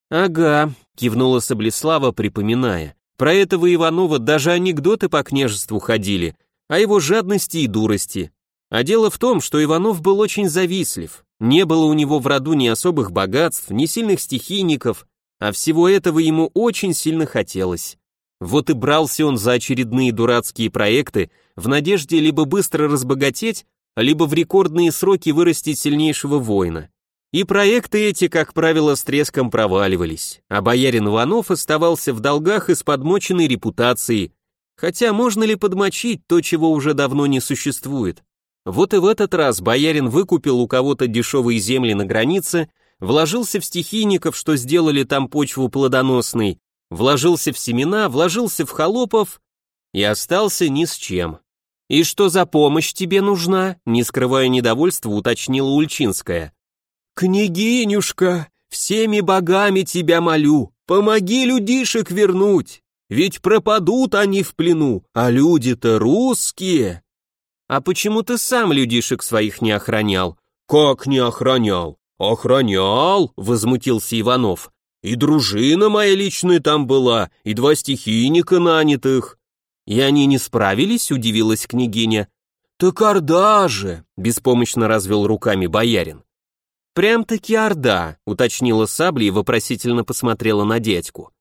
«Ага», — кивнула Саблеслава, припоминая. Про этого Иванова даже анекдоты по княжеству ходили, о его жадности и дурости. А дело в том, что Иванов был очень завистлив. Не было у него в роду ни особых богатств, ни сильных стихийников, а всего этого ему очень сильно хотелось. Вот и брался он за очередные дурацкие проекты в надежде либо быстро разбогатеть, либо в рекордные сроки вырастить сильнейшего воина. И проекты эти, как правило, с треском проваливались, а боярин Иванов оставался в долгах и с подмоченной репутацией, хотя можно ли подмочить то, чего уже давно не существует? Вот и в этот раз боярин выкупил у кого-то дешевые земли на границе, вложился в стихийников, что сделали там почву плодоносной, вложился в семена, вложился в холопов и остался ни с чем. «И что за помощь тебе нужна?» не скрывая недовольства, уточнила Ульчинская. «Княгинюшка, всеми богами тебя молю, помоги людишек вернуть, ведь пропадут они в плену, а люди-то русские». «А почему ты сам людишек своих не охранял?» «Как не охранял?» «Охранял», — возмутился Иванов. «И дружина моя личная там была, и два стихийника нанятых». «И они не справились?» — удивилась княгиня. «Так орда же!» — беспомощно развел руками боярин. «Прям-таки Орда», — уточнила Сабли и вопросительно посмотрела на дядьку.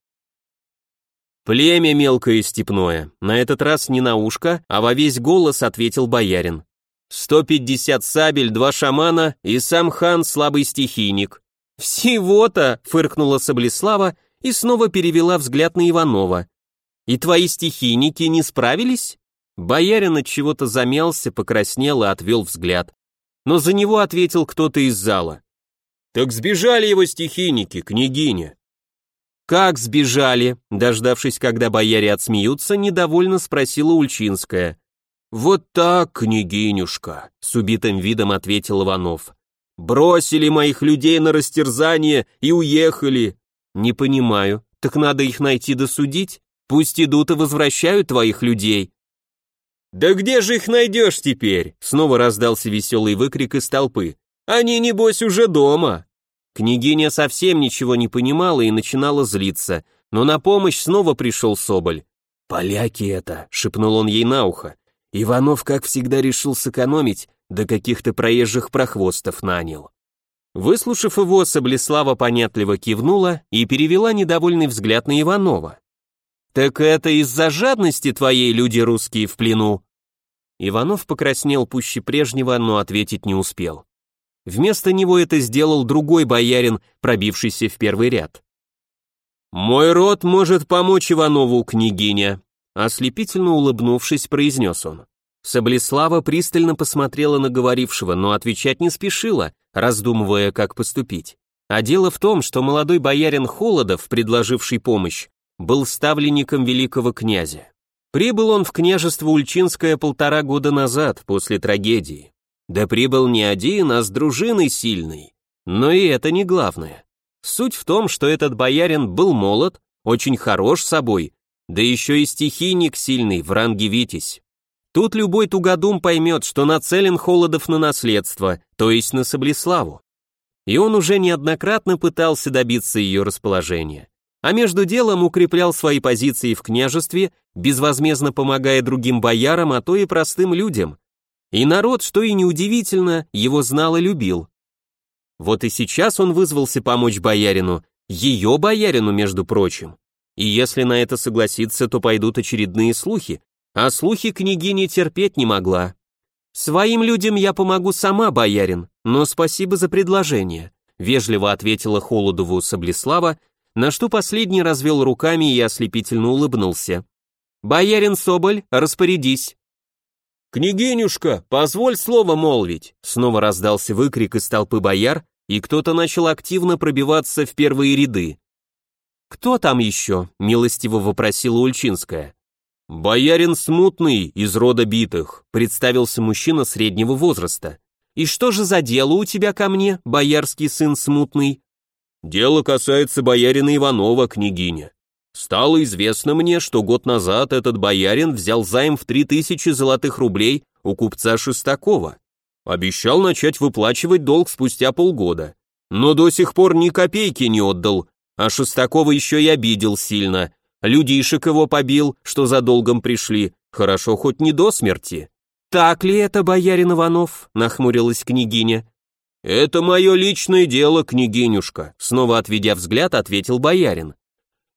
«Племя мелкое и степное. На этот раз не на ушко, а во весь голос ответил боярин. Сто пятьдесят сабель, два шамана и сам хан слабый стихийник». «Всего-то!» — фыркнула Саблеслава и снова перевела взгляд на Иванова. «И твои стихийники не справились?» Боярин от чего-то замялся, покраснел и отвел взгляд. Но за него ответил кто-то из зала. Так сбежали его стихийники, княгиня. Как сбежали? Дождавшись, когда бояре отсмеются, недовольно спросила Ульчинская. Вот так, княгинюшка, с убитым видом ответил Иванов. Бросили моих людей на растерзание и уехали. Не понимаю, так надо их найти досудить? Пусть идут и возвращают твоих людей. «Да где же их найдешь теперь?» Снова раздался веселый выкрик из толпы. Они, небось, уже дома. Княгиня совсем ничего не понимала и начинала злиться, но на помощь снова пришел Соболь. «Поляки это», — шепнул он ей на ухо. Иванов, как всегда, решил сэкономить, до каких-то проезжих прохвостов нанял. Выслушав его, Саблеслава понятливо кивнула и перевела недовольный взгляд на Иванова. «Так это из-за жадности твоей люди русские в плену?» Иванов покраснел пуще прежнего, но ответить не успел. Вместо него это сделал другой боярин, пробившийся в первый ряд. «Мой род может помочь Иванову, княгиня», ослепительно улыбнувшись, произнес он. Саблеслава пристально посмотрела на говорившего, но отвечать не спешила, раздумывая, как поступить. А дело в том, что молодой боярин Холодов, предложивший помощь, был ставленником великого князя. Прибыл он в княжество Ульчинское полтора года назад, после трагедии. Да прибыл не один, а с дружиной сильной. Но и это не главное. Суть в том, что этот боярин был молод, очень хорош собой, да еще и стихийник сильный, в ранге Витязь. Тут любой тугодум поймет, что нацелен Холодов на наследство, то есть на Соблеславу. И он уже неоднократно пытался добиться ее расположения. А между делом укреплял свои позиции в княжестве, безвозмездно помогая другим боярам, а то и простым людям. И народ, что и неудивительно, его знал и любил. Вот и сейчас он вызвался помочь боярину, ее боярину, между прочим. И если на это согласиться, то пойдут очередные слухи, а слухи княгиня терпеть не могла. «Своим людям я помогу сама, боярин, но спасибо за предложение», вежливо ответила Холодову Саблеслава, на что последний развел руками и ослепительно улыбнулся. «Боярин Соболь, распорядись». «Княгинюшка, позволь слово молвить!» Снова раздался выкрик из толпы бояр, и кто-то начал активно пробиваться в первые ряды. «Кто там еще?» — милостиво вопросила Ульчинская. «Боярин Смутный из рода битых», — представился мужчина среднего возраста. «И что же за дело у тебя ко мне, боярский сын Смутный?» «Дело касается боярина Иванова, княгиня. Стало известно мне, что год назад этот боярин взял займ в три тысячи золотых рублей у купца Шестакова. Обещал начать выплачивать долг спустя полгода. Но до сих пор ни копейки не отдал, а Шестакова еще и обидел сильно, Людишек его побил, что за долгом пришли, хорошо хоть не до смерти. «Так ли это, боярин Иванов?» — нахмурилась княгиня. «Это мое личное дело, княгинюшка», — снова отведя взгляд, ответил боярин.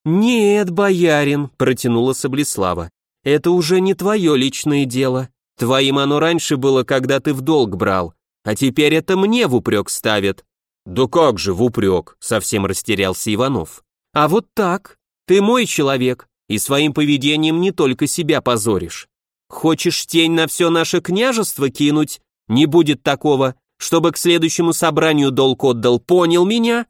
«Нет, боярин», — протянула Соблеслава, — «это уже не твое личное дело. Твоим оно раньше было, когда ты в долг брал, а теперь это мне в упрек ставят». «Да как же в упрек?» — совсем растерялся Иванов. «А вот так. Ты мой человек, и своим поведением не только себя позоришь. Хочешь тень на все наше княжество кинуть? Не будет такого, чтобы к следующему собранию долг отдал, понял меня?»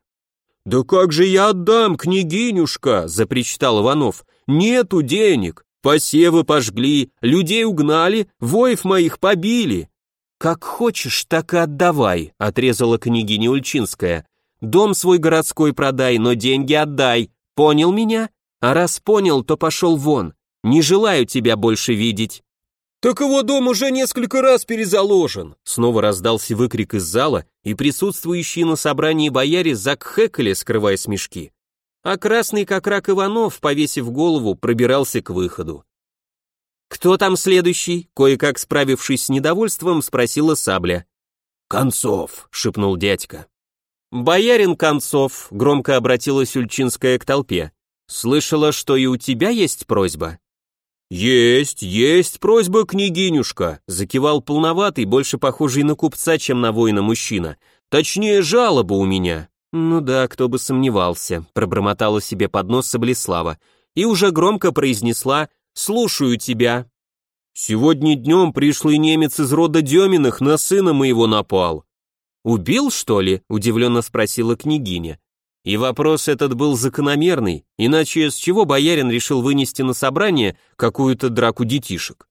«Да как же я отдам, княгинюшка?» – запричитал Иванов. «Нету денег, посевы пожгли, людей угнали, воев моих побили». «Как хочешь, так и отдавай», – отрезала княгиня Ульчинская. «Дом свой городской продай, но деньги отдай, Понял меня? А раз понял, то пошел вон. Не желаю тебя больше видеть». «Так его дом уже несколько раз перезаложен!» Снова раздался выкрик из зала, и присутствующие на собрании бояре закхэкали, скрывая смешки. А красный, как рак Иванов, повесив голову, пробирался к выходу. «Кто там следующий?» Кое-как справившись с недовольством, спросила Сабля. «Концов», — шепнул дядька. «Боярин Концов», — громко обратилась Ульчинская к толпе, «слышала, что и у тебя есть просьба?» «Есть, есть просьба, княгинюшка», — закивал полноватый, больше похожий на купца, чем на воина мужчина. «Точнее, жалоба у меня». «Ну да, кто бы сомневался», — пробормотала себе под нос Соблеслава, и уже громко произнесла «Слушаю тебя». «Сегодня днем пришлый немец из рода Деминых на сына моего напал. «Убил, что ли?» – удивленно спросила княгиня. И вопрос этот был закономерный, иначе с чего боярин решил вынести на собрание какую-то драку детишек?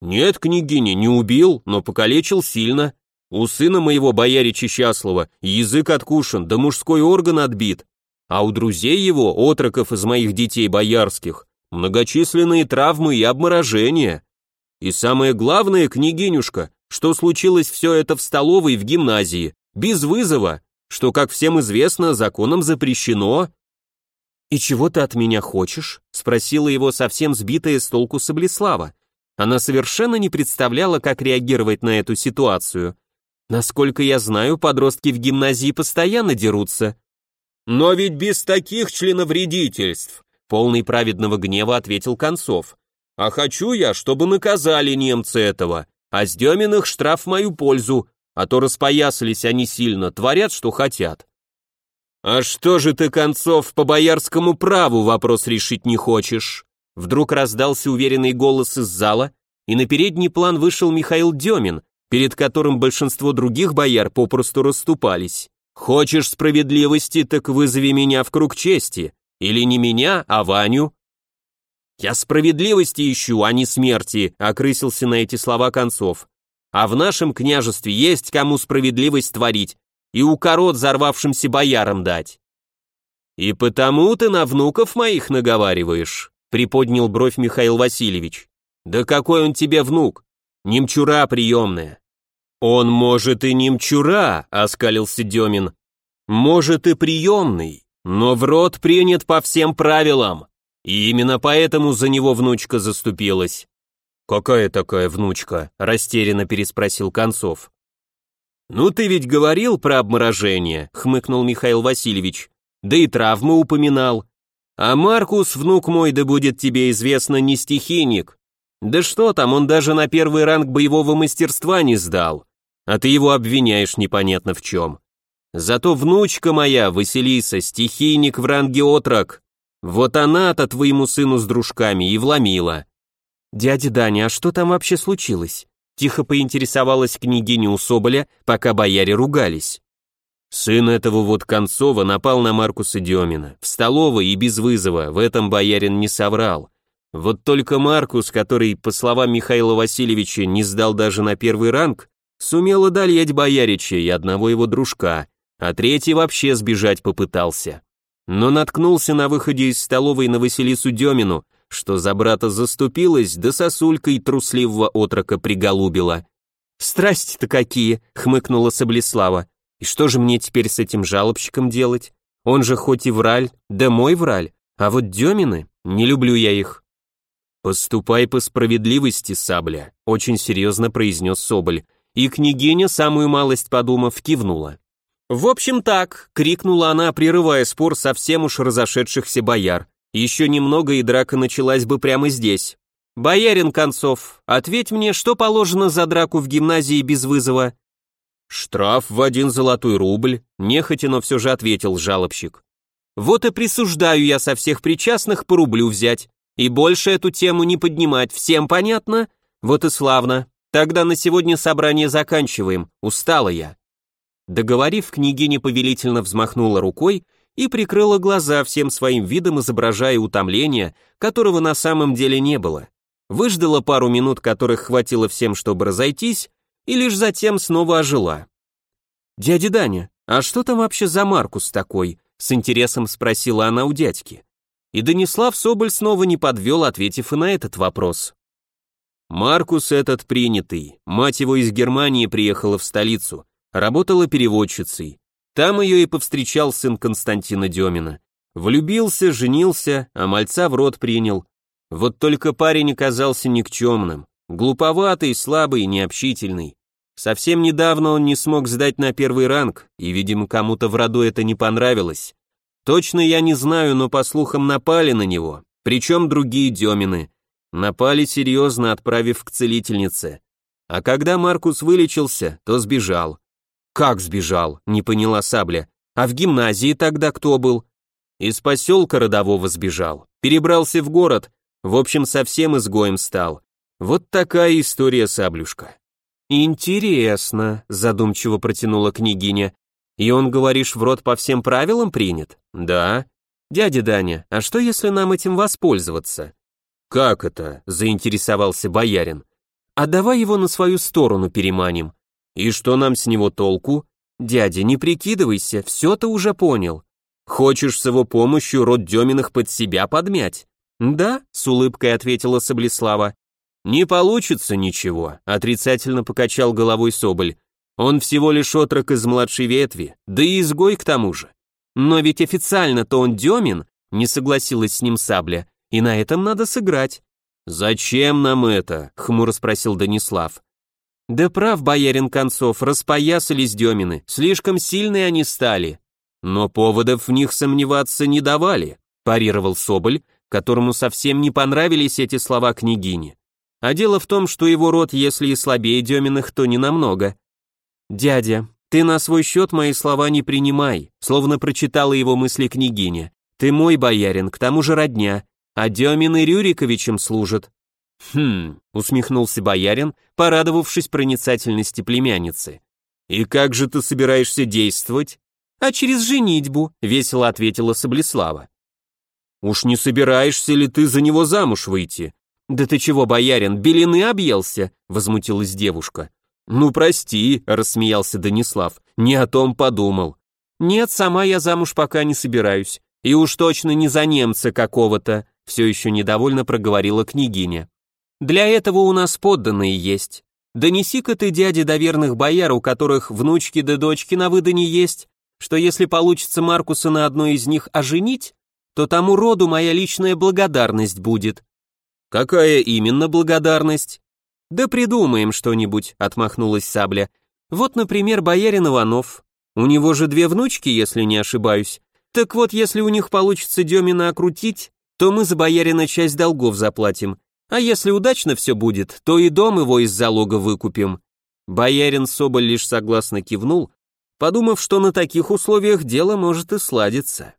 «Нет, княгиня, не убил, но покалечил сильно. У сына моего боярича Счастлова язык откушен, да мужской орган отбит, а у друзей его, отроков из моих детей боярских, многочисленные травмы и обморожения. И самое главное, княгинюшка, что случилось все это в столовой в гимназии, без вызова, что, как всем известно, законом запрещено. «И чего ты от меня хочешь?» — спросила его совсем сбитая с толку Саблеслава. Она совершенно не представляла, как реагировать на эту ситуацию. Насколько я знаю, подростки в гимназии постоянно дерутся. «Но ведь без таких членовредительств!» Полный праведного гнева ответил Концов. «А хочу я, чтобы наказали немцы этого а с Деминых штраф в мою пользу, а то распоясались они сильно, творят, что хотят. «А что же ты, Концов, по боярскому праву вопрос решить не хочешь?» Вдруг раздался уверенный голос из зала, и на передний план вышел Михаил Демин, перед которым большинство других бояр попросту расступались. «Хочешь справедливости, так вызови меня в круг чести. Или не меня, а Ваню, «Я справедливости ищу, а не смерти», — окрысился на эти слова концов. «А в нашем княжестве есть кому справедливость творить и укорот взорвавшимся боярам дать». «И потому ты на внуков моих наговариваешь», приподнял бровь Михаил Васильевич. Да какой он тебе внук? Немчура приемная. Он может и немчура, оскалился Демин. Может и приемный, но в род принят по всем правилам. И именно поэтому за него внучка заступилась. «Какая такая внучка?» – растерянно переспросил Концов. «Ну ты ведь говорил про обморожение», — хмыкнул Михаил Васильевич. «Да и травмы упоминал. А Маркус, внук мой, да будет тебе известно, не стихийник. Да что там, он даже на первый ранг боевого мастерства не сдал. А ты его обвиняешь непонятно в чем. Зато внучка моя, Василиса, стихийник в ранге отрок. Вот она-то твоему сыну с дружками и вломила». «Дядя Даня, а что там вообще случилось?» Тихо поинтересовалась княгиня у Соболя, пока бояре ругались. Сын этого вот Концова напал на Маркуса Демина. В столовой и без вызова, в этом боярин не соврал. Вот только Маркус, который, по словам Михаила Васильевича, не сдал даже на первый ранг, сумел одолеть боярича и одного его дружка, а третий вообще сбежать попытался. Но наткнулся на выходе из столовой на Василису Демину, что за брата заступилась, да сосулькой трусливого отрока приголубила. «Страсти-то какие!» — хмыкнула Саблеслава. «И что же мне теперь с этим жалобщиком делать? Он же хоть и враль, да мой враль, а вот Демины, не люблю я их». «Поступай по справедливости, Сабля», — очень серьезно произнес Соболь, и княгиня, самую малость подумав, кивнула. «В общем так», — крикнула она, прерывая спор совсем уж разошедшихся бояр. Еще немного, и драка началась бы прямо здесь. Боярин Концов, ответь мне, что положено за драку в гимназии без вызова? Штраф в один золотой рубль, нехотя, но все же ответил жалобщик. Вот и присуждаю я со всех причастных по рублю взять. И больше эту тему не поднимать, всем понятно? Вот и славно. Тогда на сегодня собрание заканчиваем, устала я. Договорив, княгиня повелительно взмахнула рукой, и прикрыла глаза всем своим видом, изображая утомление, которого на самом деле не было. Выждала пару минут, которых хватило всем, чтобы разойтись, и лишь затем снова ожила. «Дядя Даня, а что там вообще за Маркус такой?» с интересом спросила она у дядьки. И Данислав Соболь снова не подвел, ответив и на этот вопрос. Маркус этот принятый, мать его из Германии приехала в столицу, работала переводчицей, там ее и повстречал сын Константина Демина. Влюбился, женился, а мальца в рот принял. Вот только парень оказался никчемным, глуповатый, слабый, необщительный. Совсем недавно он не смог сдать на первый ранг, и, видимо, кому-то в роду это не понравилось. Точно я не знаю, но по слухам напали на него, причем другие Демины. Напали серьезно, отправив к целительнице. А когда Маркус вылечился, то сбежал. «Как сбежал?» — не поняла Сабля. «А в гимназии тогда кто был?» «Из поселка родового сбежал. Перебрался в город. В общем, совсем изгоем стал. Вот такая история, Саблюшка». «Интересно», — задумчиво протянула княгиня. «И он, говоришь, в рот по всем правилам принят?» «Да». «Дядя Даня, а что, если нам этим воспользоваться?» «Как это?» — заинтересовался боярин. «А давай его на свою сторону переманим. И что нам с него толку? Дядя, не прикидывайся, все ты уже понял. Хочешь с его помощью род Деминых под себя подмять? Да, с улыбкой ответила Соблеслава. Не получится ничего, отрицательно покачал головой Соболь. Он всего лишь отрок из младшей ветви, да и изгой к тому же. Но ведь официально-то он Демин, не согласилась с ним Сабля, и на этом надо сыграть. «Зачем нам это?» — хмуро спросил Данислав. Да прав, боярин Концов, распоясались Демины, слишком сильные они стали. Но поводов в них сомневаться не давали, парировал Соболь, которому совсем не понравились эти слова княгини. А дело в том, что его род, если и слабее Деминых, то не намного. Дядя, ты на свой счет мои слова не принимай, словно прочитала его мысли княгиня. Ты мой боярин, к тому же родня, а Демины Рюриковичем служат. «Хм», — усмехнулся боярин, порадовавшись проницательности племянницы. «И как же ты собираешься действовать?» «А через женитьбу», — весело ответила Соблеслава. «Уж не собираешься ли ты за него замуж выйти?» «Да ты чего, боярин, белины объелся?» — возмутилась девушка. «Ну, прости», — рассмеялся Данислав, — «не о том подумал». «Нет, сама я замуж пока не собираюсь, и уж точно не за немца какого-то», все еще недовольно проговорила княгиня. Для этого у нас подданные есть. Донеси-ка ты дяде до бояр, у которых внучки да дочки на выдане есть, что если получится Маркуса на одной из них оженить, то тому роду моя личная благодарность будет. Какая именно благодарность? Да придумаем что-нибудь, отмахнулась Сабля. Вот, например, боярин Иванов. У него же две внучки, если не ошибаюсь. Так вот, если у них получится Демина окрутить, то мы за боярина часть долгов заплатим. А если удачно все будет, то и дом его из залога выкупим. Боярин Соболь лишь согласно кивнул, подумав, что на таких условиях дело может и сладиться.